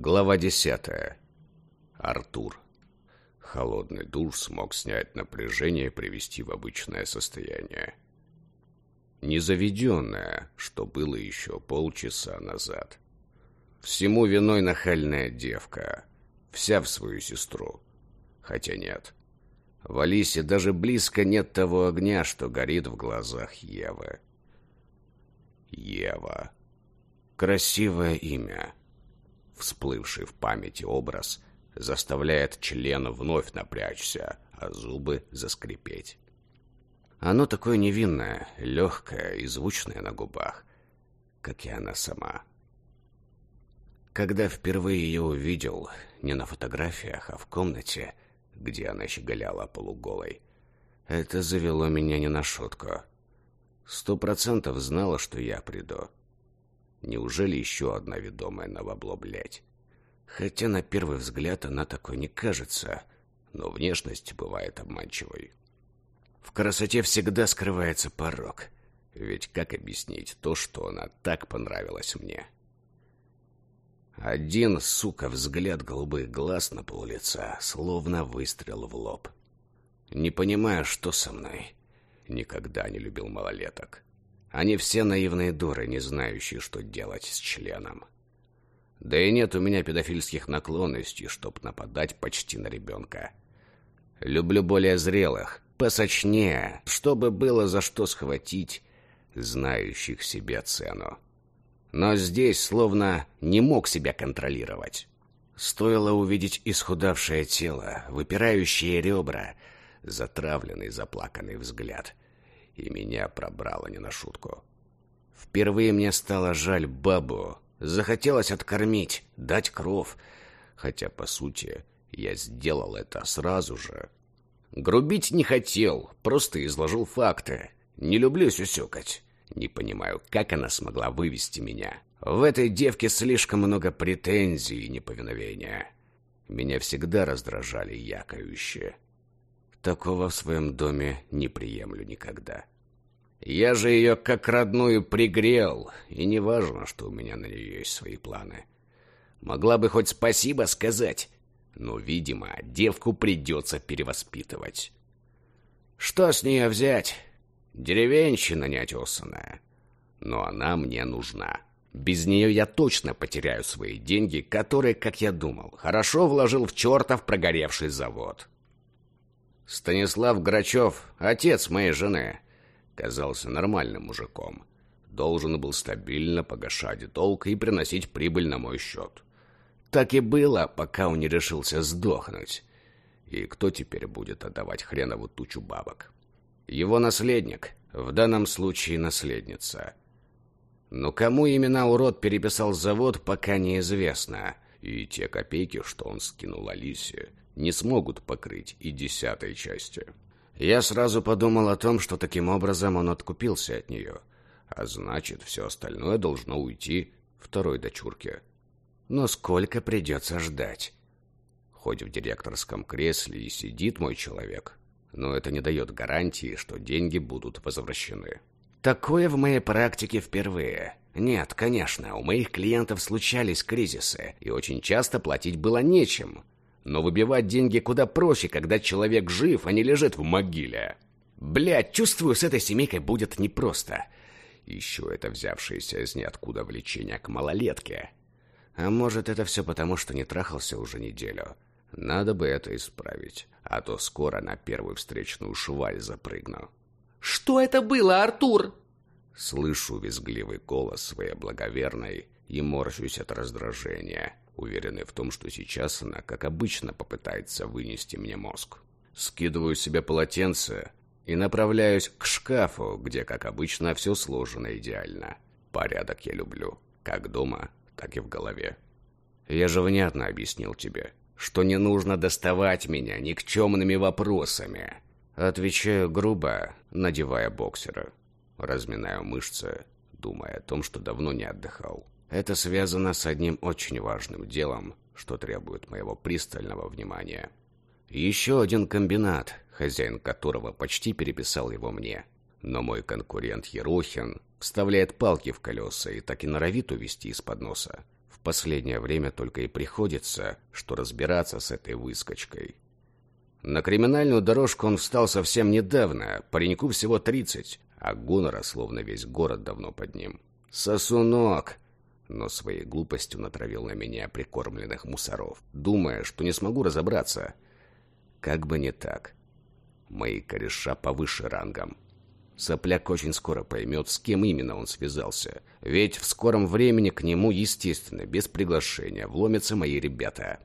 Глава десятая. Артур. Холодный душ смог снять напряжение и привести в обычное состояние. Незаведенное, что было еще полчаса назад. Всему виной нахальная девка, вся в свою сестру. Хотя нет. В Алисе даже близко нет того огня, что горит в глазах Евы. Ева. Красивое имя. Всплывший в памяти образ заставляет член вновь напрячься, а зубы заскрипеть. Оно такое невинное, легкое и звучное на губах, как и она сама. Когда впервые ее увидел, не на фотографиях, а в комнате, где она щеголяла полуголой, это завело меня не на шутку. Сто процентов знала, что я приду. Неужели еще одна ведомая на бабло, блядь? Хотя на первый взгляд она такой не кажется, но внешность бывает обманчивой. В красоте всегда скрывается порог. Ведь как объяснить то, что она так понравилась мне? Один, сука, взгляд голубых глаз на пол лица, словно выстрел в лоб. Не понимаю, что со мной. Никогда не любил малолеток. Они все наивные дуры, не знающие, что делать с членом. Да и нет у меня педофильских наклонностей, чтоб нападать почти на ребенка. Люблю более зрелых, посочнее, чтобы было за что схватить знающих себе цену. Но здесь словно не мог себя контролировать. Стоило увидеть исхудавшее тело, выпирающие ребра, затравленный заплаканный взгляд. И меня пробрало не на шутку. Впервые мне стало жаль бабу, Захотелось откормить, дать кров. Хотя, по сути, я сделал это сразу же. Грубить не хотел, просто изложил факты. Не люблю сюсюкать. Не понимаю, как она смогла вывести меня. В этой девке слишком много претензий и неповиновения. Меня всегда раздражали якающие. Такого в своем доме не приемлю никогда. Я же ее как родную пригрел, и не важно, что у меня на нее есть свои планы. Могла бы хоть спасибо сказать, но, видимо, девку придется перевоспитывать. Что с нее взять? Деревенщина неотесанная. Но она мне нужна. Без нее я точно потеряю свои деньги, которые, как я думал, хорошо вложил в чертов прогоревший завод. Станислав Грачев, отец моей жены, казался нормальным мужиком. Должен был стабильно погашать долг и приносить прибыль на мой счет. Так и было, пока он не решился сдохнуть. И кто теперь будет отдавать хренову тучу бабок? Его наследник, в данном случае наследница. Но кому именно урод переписал завод, пока неизвестно. И те копейки, что он скинул Алисе, не смогут покрыть и десятой части. Я сразу подумал о том, что таким образом он откупился от нее, а значит, все остальное должно уйти второй дочурке. Но сколько придется ждать? Хоть в директорском кресле и сидит мой человек, но это не дает гарантии, что деньги будут возвращены. Такое в моей практике впервые. Нет, конечно, у моих клиентов случались кризисы, и очень часто платить было нечем. Но выбивать деньги куда проще, когда человек жив, а не лежит в могиле. Блядь, чувствую, с этой семейкой будет непросто. Еще это взявшееся из ниоткуда влечение к малолетке. А может, это все потому, что не трахался уже неделю. Надо бы это исправить, а то скоро на первую встречную шваль запрыгну. «Что это было, Артур?» Слышу визгливый голос своей благоверной и морщусь от раздражения уверенный в том, что сейчас она, как обычно, попытается вынести мне мозг. Скидываю себе полотенце и направляюсь к шкафу, где, как обычно, все сложено идеально. Порядок я люблю, как дома, так и в голове. Я же внятно объяснил тебе, что не нужно доставать меня никчемными вопросами. Отвечаю грубо, надевая боксера. Разминаю мышцы, думая о том, что давно не отдыхал. Это связано с одним очень важным делом, что требует моего пристального внимания. Еще один комбинат, хозяин которого почти переписал его мне. Но мой конкурент Ерохин вставляет палки в колеса и так и норовит увести из-под носа. В последнее время только и приходится, что разбираться с этой выскочкой. На криминальную дорожку он встал совсем недавно, пареньку всего тридцать, а гонора словно весь город давно под ним. «Сосунок!» Но своей глупостью натравил на меня прикормленных мусоров, думая, что не смогу разобраться. Как бы не так. Мои кореша повыше рангом. Сопляк очень скоро поймет, с кем именно он связался. Ведь в скором времени к нему, естественно, без приглашения, вломятся мои ребята.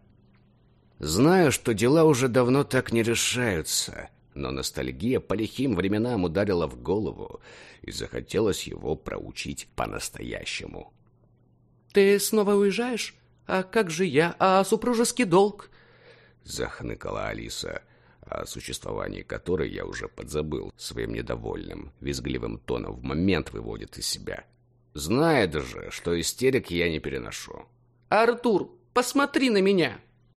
Знаю, что дела уже давно так не решаются, но ностальгия по лихим временам ударила в голову, и захотелось его проучить по-настоящему. «Ты снова уезжаешь? А как же я? А супружеский долг?» Захныкала Алиса, о существовании которой я уже подзабыл своим недовольным, визгливым тоном в момент выводит из себя. Знает же, что истерик я не переношу. «Артур, посмотри на меня!»